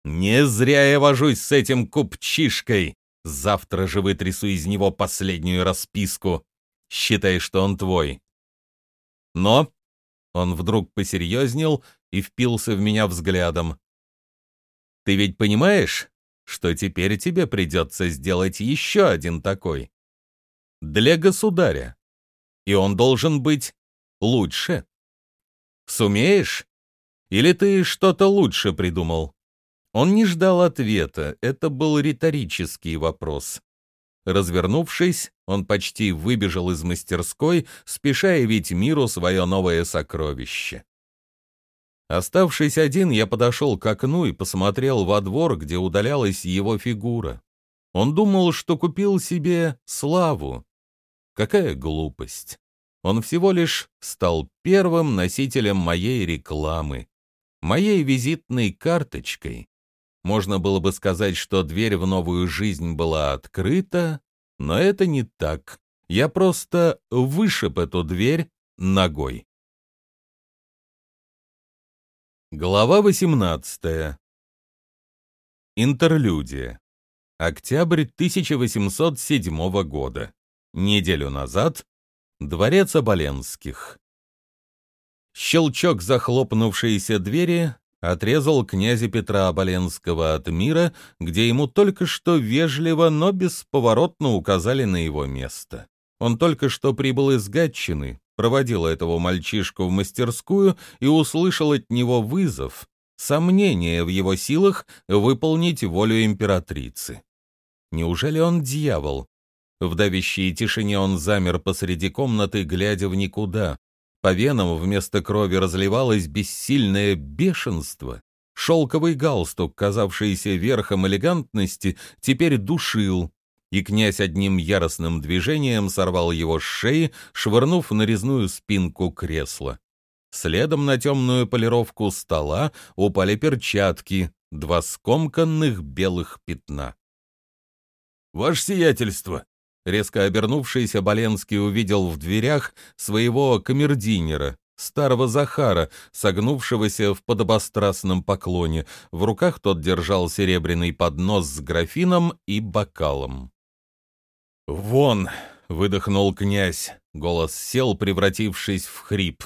Speaker 1: «Не зря я вожусь с этим купчишкой. Завтра же вытрясу из него последнюю расписку. Считай, что он твой». Но он вдруг посерьезнел и впился в меня взглядом. «Ты ведь понимаешь, что теперь тебе придется сделать еще один такой? Для государя. И он должен быть лучше. Сумеешь? Или ты что-то лучше придумал?» Он не ждал ответа, это был риторический вопрос. Развернувшись, он почти выбежал из мастерской, спеша явить миру свое новое сокровище. Оставшись один, я подошел к окну и посмотрел во двор, где удалялась его фигура. Он думал, что купил себе славу. Какая глупость. Он всего лишь стал первым носителем моей рекламы, моей визитной карточкой. Можно было бы сказать, что дверь в новую жизнь была открыта, но это не так. Я просто вышиб эту дверь ногой. Глава 18. Интерлюдия. Октябрь 1807 года. Неделю назад. Дворец Оболенских. Щелчок захлопнувшейся двери отрезал князя Петра Оболенского от мира, где ему только что вежливо, но бесповоротно указали на его место. Он только что прибыл из Гатчины, проводил этого мальчишку в мастерскую и услышал от него вызов, сомнение в его силах выполнить волю императрицы. Неужели он дьявол? В давящей тишине он замер посреди комнаты, глядя в никуда, по венам вместо крови разливалось бессильное бешенство. Шелковый галстук, казавшийся верхом элегантности, теперь душил, и князь одним яростным движением сорвал его с шеи, швырнув на резную спинку кресла. Следом на темную полировку стола упали перчатки, два скомканных белых пятна. «Ваше сиятельство!» Резко обернувшись, Оболенский увидел в дверях своего камердинера, старого Захара, согнувшегося в подобострастном поклоне. В руках тот держал серебряный поднос с графином и бокалом. «Вон!» — выдохнул князь. Голос сел, превратившись в хрип.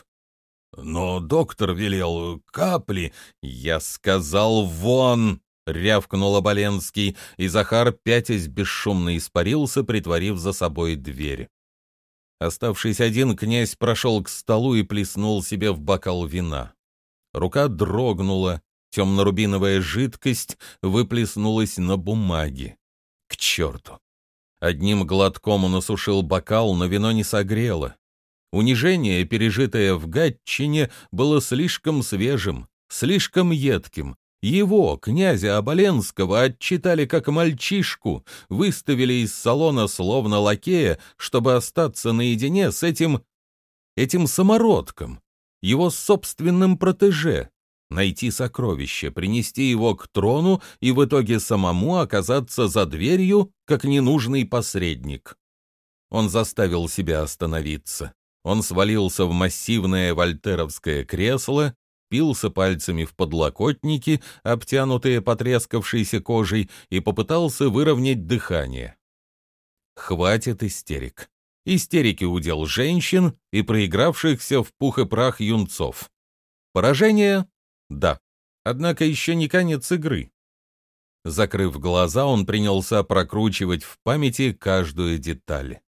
Speaker 1: «Но доктор велел капли. Я сказал, вон!» Рявкнул Оболенский, и Захар, пятясь, бесшумно испарился, притворив за собой дверь. Оставшись один, князь прошел к столу и плеснул себе в бокал вина. Рука дрогнула, темно-рубиновая жидкость выплеснулась на бумаге. К черту! Одним глотком он осушил бокал, но вино не согрело. Унижение, пережитое в Гатчине, было слишком свежим, слишком едким, Его, князя Оболенского, отчитали как мальчишку, выставили из салона словно лакея, чтобы остаться наедине с этим... этим самородком, его собственным протеже, найти сокровище, принести его к трону и в итоге самому оказаться за дверью, как ненужный посредник. Он заставил себя остановиться. Он свалился в массивное вольтеровское кресло, впился пальцами в подлокотники, обтянутые потрескавшейся кожей, и попытался выровнять дыхание. Хватит истерик. Истерики удел женщин и проигравшихся в пух и прах юнцов. Поражение? Да. Однако еще не конец игры. Закрыв глаза, он принялся прокручивать в памяти каждую деталь.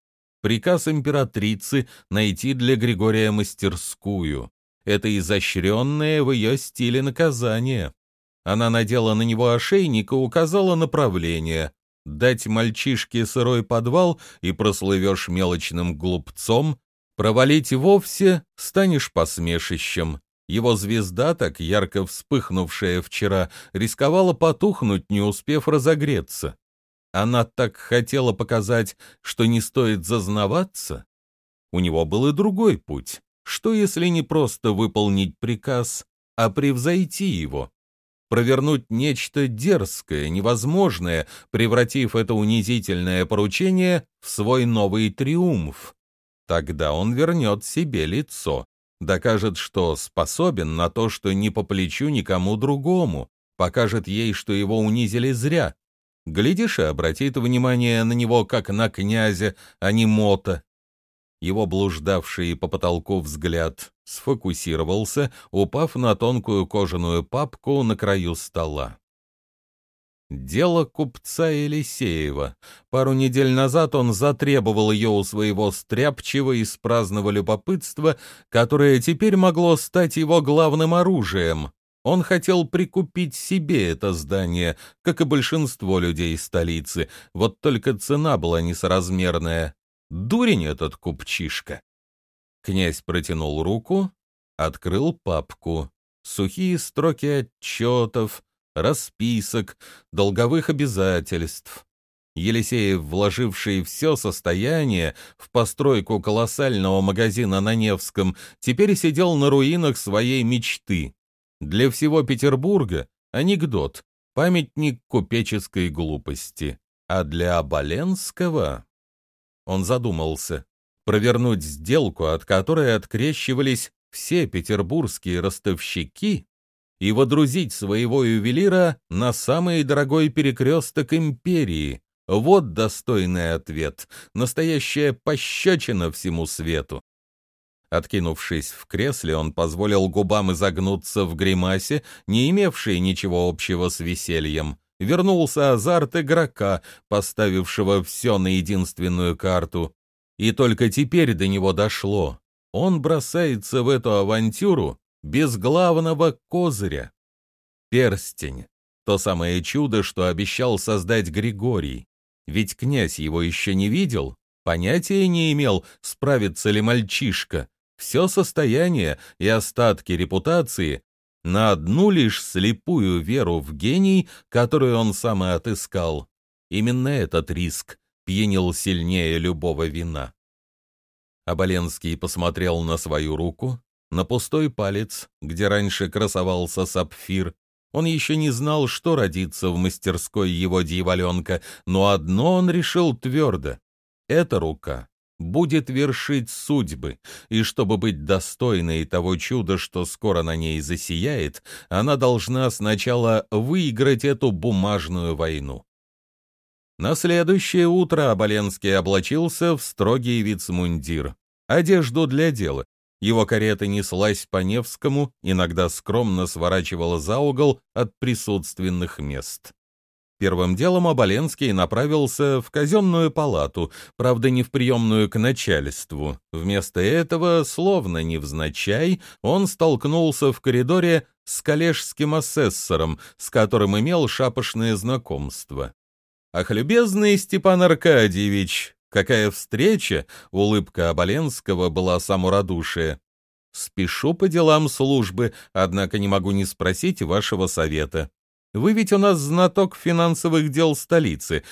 Speaker 1: Приказ императрицы найти для Григория мастерскую, это изощренное в ее стиле наказание. Она надела на него ошейник и указала направление. Дать мальчишке сырой подвал и прослывешь мелочным глупцом, провалить вовсе станешь посмешищем. Его звезда, так ярко вспыхнувшая вчера, рисковала потухнуть, не успев разогреться. Она так хотела показать, что не стоит зазнаваться. У него был и другой путь. Что если не просто выполнить приказ, а превзойти его? Провернуть нечто дерзкое, невозможное, превратив это унизительное поручение в свой новый триумф. Тогда он вернет себе лицо, докажет, что способен на то, что не по плечу никому другому, покажет ей, что его унизили зря. Глядишь, и обратит внимание на него, как на князя, а не мота, его блуждавший по потолку взгляд сфокусировался, упав на тонкую кожаную папку на краю стола. Дело купца Елисеева. Пару недель назад он затребовал ее у своего стряпчего из праздного любопытства, которое теперь могло стать его главным оружием. Он хотел прикупить себе это здание, как и большинство людей столицы, вот только цена была несоразмерная. Дурень этот купчишка. Князь протянул руку, открыл папку. Сухие строки отчетов, расписок, долговых обязательств. Елисеев, вложивший все состояние в постройку колоссального магазина на Невском, теперь сидел на руинах своей мечты. Для всего Петербурга анекдот, памятник купеческой глупости. А для Оболенского... Он задумался. Провернуть сделку, от которой открещивались все петербургские ростовщики, и водрузить своего ювелира на самый дорогой перекресток империи. Вот достойный ответ, настоящая пощечина всему свету. Откинувшись в кресле, он позволил губам изогнуться в гримасе, не имевшей ничего общего с весельем вернулся азарт игрока, поставившего все на единственную карту. И только теперь до него дошло. Он бросается в эту авантюру без главного козыря. Перстень. То самое чудо, что обещал создать Григорий. Ведь князь его еще не видел, понятия не имел, справится ли мальчишка. Все состояние и остатки репутации на одну лишь слепую веру в гений, которую он сам и отыскал. Именно этот риск пьянил сильнее любого вина. Оболенский посмотрел на свою руку, на пустой палец, где раньше красовался сапфир. Он еще не знал, что родится в мастерской его дьяволенка, но одно он решил твердо. Эта рука будет вершить судьбы, и чтобы быть достойной того чуда, что скоро на ней засияет, она должна сначала выиграть эту бумажную войну. На следующее утро Оболенский облачился в строгий вицмундир, одежду для дела. Его карета неслась по Невскому, иногда скромно сворачивала за угол от присутственных мест. Первым делом Оболенский направился в казенную палату, правда, не в приемную к начальству. Вместо этого, словно невзначай, он столкнулся в коридоре с коллежским асессором, с которым имел шапошное знакомство. «Ах, любезный Степан Аркадьевич, какая встреча!» — улыбка Оболенского была саморадушие. «Спешу по делам службы, однако не могу не спросить вашего совета. Вы ведь у нас знаток финансовых дел столицы.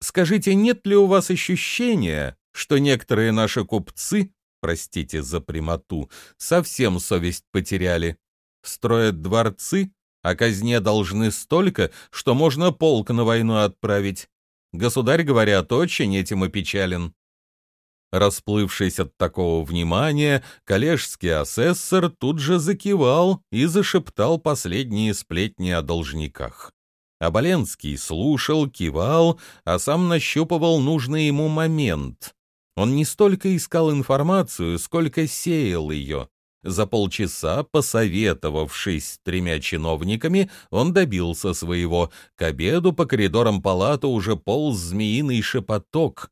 Speaker 1: Скажите, нет ли у вас ощущения, что некоторые наши купцы, простите за прямоту, совсем совесть потеряли? Строят дворцы, а казне должны столько, что можно полк на войну отправить. Государь, говорят, очень этим опечален. Расплывшись от такого внимания, коллежский асессор тут же закивал и зашептал последние сплетни о должниках. Оболенский слушал, кивал, а сам нащупывал нужный ему момент. Он не столько искал информацию, сколько сеял ее. За полчаса, посоветовавшись с тремя чиновниками, он добился своего. К обеду по коридорам палаты уже полз змеиный шепоток.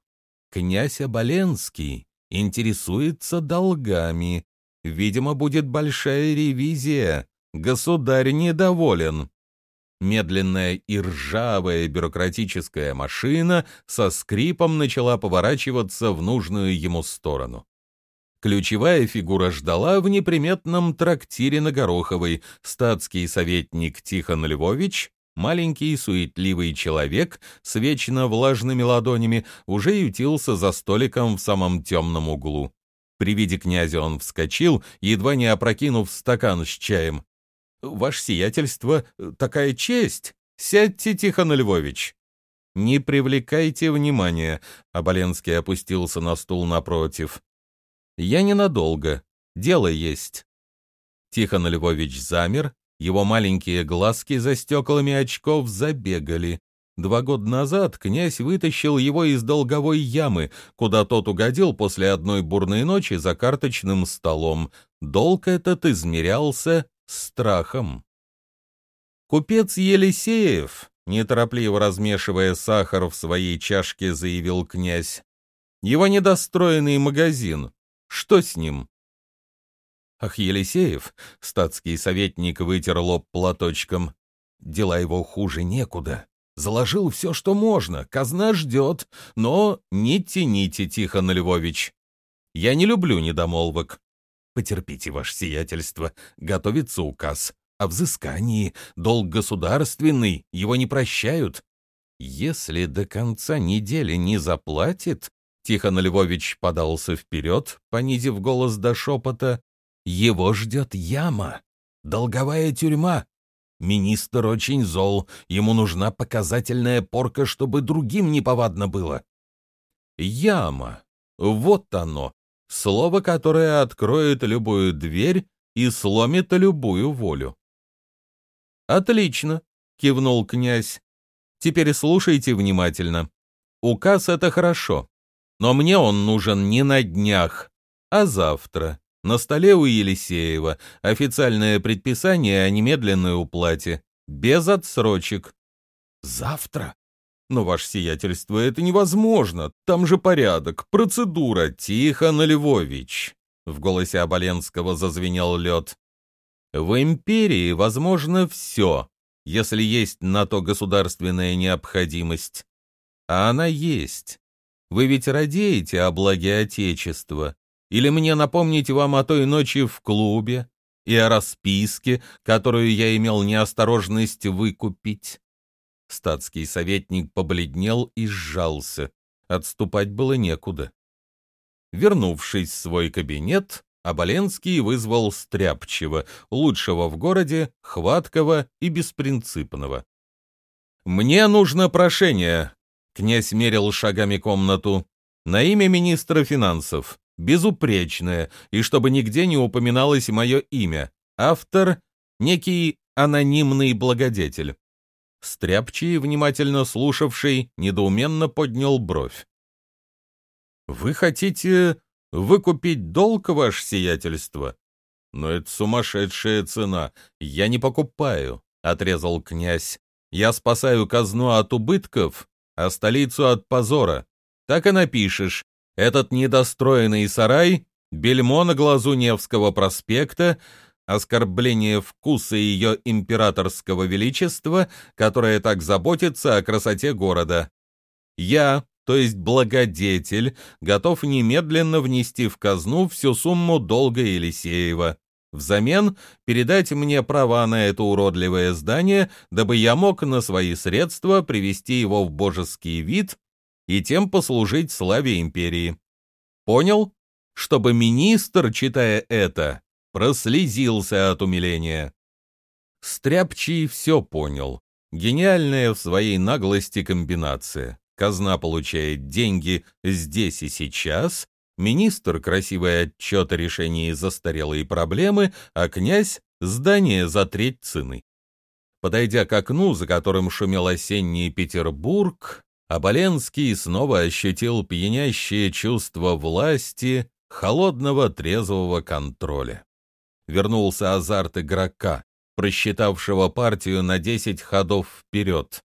Speaker 1: Князь Оболенский интересуется долгами. Видимо, будет большая ревизия. Государь недоволен. Медленная и ржавая бюрократическая машина со скрипом начала поворачиваться в нужную ему сторону. Ключевая фигура ждала в неприметном трактире на Гороховой статский советник Тихон Львович Маленький суетливый человек с вечно влажными ладонями уже ютился за столиком в самом темном углу. При виде князя он вскочил, едва не опрокинув стакан с чаем. «Ваше сиятельство, такая честь! Сядьте, Тихон Львович!» «Не привлекайте внимания», — Оболенский опустился на стул напротив. «Я ненадолго. Дело есть». Тихон Львович замер, его маленькие глазки за стеклами очков забегали. Два года назад князь вытащил его из долговой ямы, куда тот угодил после одной бурной ночи за карточным столом. Долг этот измерялся страхом. Купец Елисеев, неторопливо размешивая сахар в своей чашке, заявил князь. Его недостроенный магазин. Что с ним? Ах, Елисеев, статский советник вытер лоб платочком. Дела его хуже некуда. Заложил все, что можно, казна ждет, но не тяните, Тихон Львович. Я не люблю недомолвок. Потерпите, ваше сиятельство, готовится указ. О взыскании, долг государственный, его не прощают. Если до конца недели не заплатит, Тихон Львович подался вперед, понизив голос до шепота, его ждет яма, долговая тюрьма. Министр очень зол, ему нужна показательная порка, чтобы другим неповадно было. Яма. Вот оно. Слово, которое откроет любую дверь и сломит любую волю. «Отлично», — кивнул князь. «Теперь слушайте внимательно. Указ — это хорошо, но мне он нужен не на днях, а завтра. На столе у Елисеева официальное предписание о немедленной уплате. Без отсрочек. Завтра? Но, ваше сиятельство, это невозможно. Там же порядок, процедура. Тихон Львович. В голосе Оболенского зазвенел лед. В империи возможно все, если есть на то государственная необходимость. А она есть. Вы ведь радеете о благе Отечества. Или мне напомнить вам о той ночи в клубе и о расписке, которую я имел неосторожность выкупить?» Статский советник побледнел и сжался. Отступать было некуда. Вернувшись в свой кабинет, Оболенский вызвал Стряпчего, лучшего в городе, хваткого и беспринципного. «Мне нужно прошение», — князь мерил шагами комнату, — «на имя министра финансов безупречное, и чтобы нигде не упоминалось мое имя. Автор — некий анонимный благодетель. Стряпчий, внимательно слушавший, недоуменно поднял бровь. «Вы хотите выкупить долг, ваше сиятельство? Но это сумасшедшая цена. Я не покупаю», — отрезал князь. «Я спасаю казну от убытков, а столицу от позора. Так и напишешь, этот недостроенный сарай, бельмо на глазу Невского проспекта, оскорбление вкуса ее императорского величества, которое так заботится о красоте города. Я, то есть благодетель, готов немедленно внести в казну всю сумму долга Елисеева. Взамен передать мне права на это уродливое здание, дабы я мог на свои средства привести его в божеский вид и тем послужить славе империи. Понял? Чтобы министр, читая это, прослезился от умиления. Стряпчий все понял. Гениальная в своей наглости комбинация. Казна получает деньги здесь и сейчас, министр — красивый отчет о решении застарелой проблемы, а князь — здание за треть цены. Подойдя к окну, за которым шумел осенний Петербург, Оболенский снова ощутил пьянящее чувство власти, холодного трезвого контроля. Вернулся азарт игрока, просчитавшего партию на 10 ходов вперед.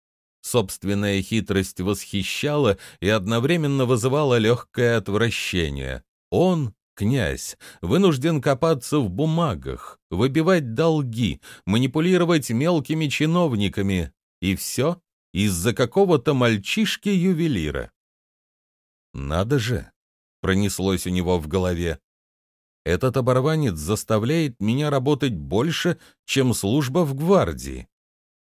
Speaker 1: Собственная хитрость восхищала и одновременно вызывала легкое отвращение. Он, князь, вынужден копаться в бумагах, выбивать долги, манипулировать мелкими чиновниками. И все из-за какого-то мальчишки-ювелира. «Надо же!» — пронеслось у него в голове. «Этот оборванец заставляет меня работать больше, чем служба в гвардии.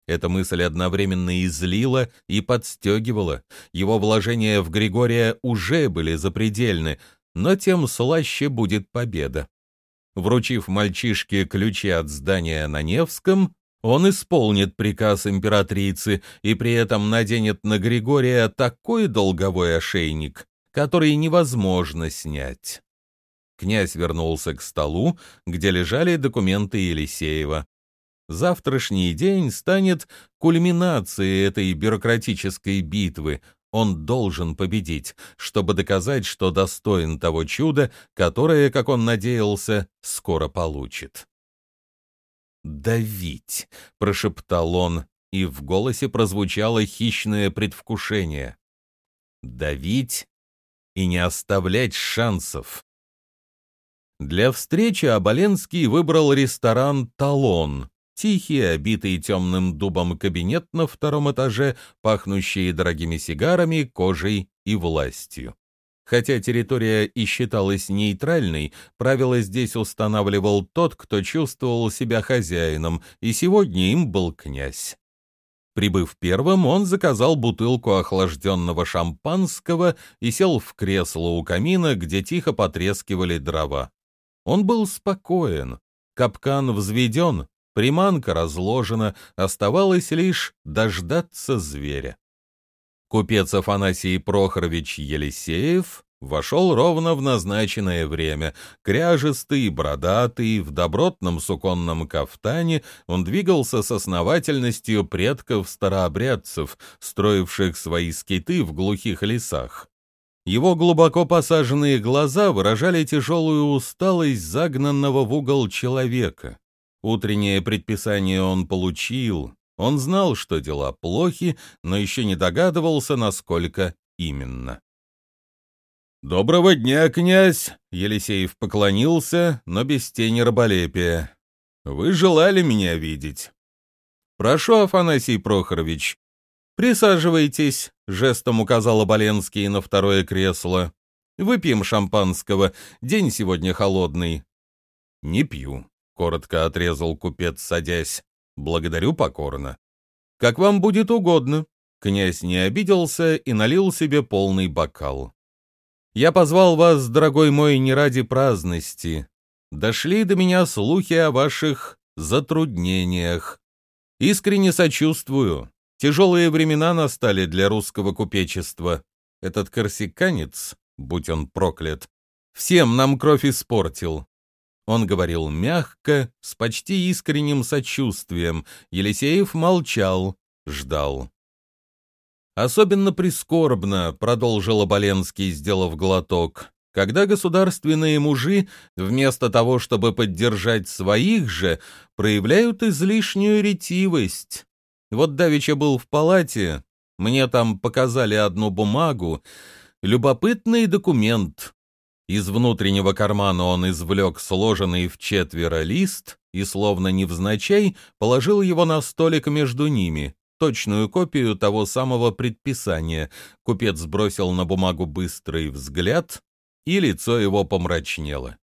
Speaker 1: Эта мысль одновременно излила и подстегивала. Его вложения в Григория уже были запредельны, но тем слаще будет победа. Вручив мальчишке ключи от здания на Невском, он исполнит приказ императрицы и при этом наденет на Григория такой долговой ошейник, который невозможно снять. Князь вернулся к столу, где лежали документы Елисеева. Завтрашний день станет кульминацией этой бюрократической битвы. Он должен победить, чтобы доказать, что достоин того чуда, которое, как он надеялся, скоро получит. «Давить!» — прошептал он, и в голосе прозвучало хищное предвкушение. «Давить и не оставлять шансов!» Для встречи Оболенский выбрал ресторан «Талон», Тихий, обитый темным дубом кабинет на втором этаже, пахнущий дорогими сигарами, кожей и властью. Хотя территория и считалась нейтральной, правила здесь устанавливал тот, кто чувствовал себя хозяином, и сегодня им был князь. Прибыв первым, он заказал бутылку охлажденного шампанского и сел в кресло у камина, где тихо потрескивали дрова. Он был спокоен. Капкан взведен, Приманка разложена, оставалось лишь дождаться зверя. Купец Афанасий Прохорович Елисеев вошел ровно в назначенное время. Кряжистый, бородатый, в добротном суконном кафтане, он двигался с основательностью предков старообрядцев, строивших свои скиты в глухих лесах. Его глубоко посаженные глаза выражали тяжелую усталость загнанного в угол человека. Утреннее предписание он получил. Он знал, что дела плохи, но еще не догадывался, насколько именно. «Доброго дня, князь!» — Елисеев поклонился, но без тени раболепия. «Вы желали меня видеть?» «Прошу, Афанасий Прохорович, присаживайтесь», — жестом указал Оболенский на второе кресло. «Выпьем шампанского, день сегодня холодный». «Не пью», — коротко отрезал купец, садясь. «Благодарю покорно». «Как вам будет угодно». Князь не обиделся и налил себе полный бокал. «Я позвал вас, дорогой мой, не ради праздности. Дошли до меня слухи о ваших затруднениях. Искренне сочувствую. Тяжелые времена настали для русского купечества. Этот корсиканец, будь он проклят, всем нам кровь испортил. Он говорил мягко, с почти искренним сочувствием. Елисеев молчал, ждал. «Особенно прискорбно», — продолжил Оболенский, сделав глоток, «когда государственные мужи, вместо того, чтобы поддержать своих же, проявляют излишнюю ретивость. Вот Давича был в палате, мне там показали одну бумагу, любопытный документ, из внутреннего кармана он извлек сложенный в четверо лист и, словно невзначай, положил его на столик между ними, точную копию того самого предписания. Купец сбросил на бумагу быстрый взгляд, и лицо его помрачнело.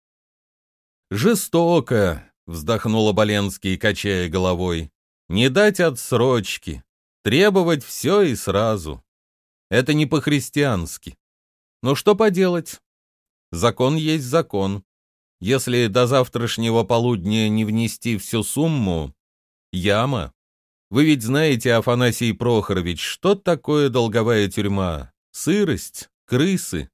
Speaker 1: «Жестоко, вздохнул Оболенский, качая головой. «Не дать отсрочки, требовать все и сразу. Это не по-христиански. Но что поделать? Закон есть закон. Если до завтрашнего полудня не внести всю сумму, яма. Вы ведь знаете, Афанасий Прохорович, что такое долговая тюрьма? Сырость, крысы,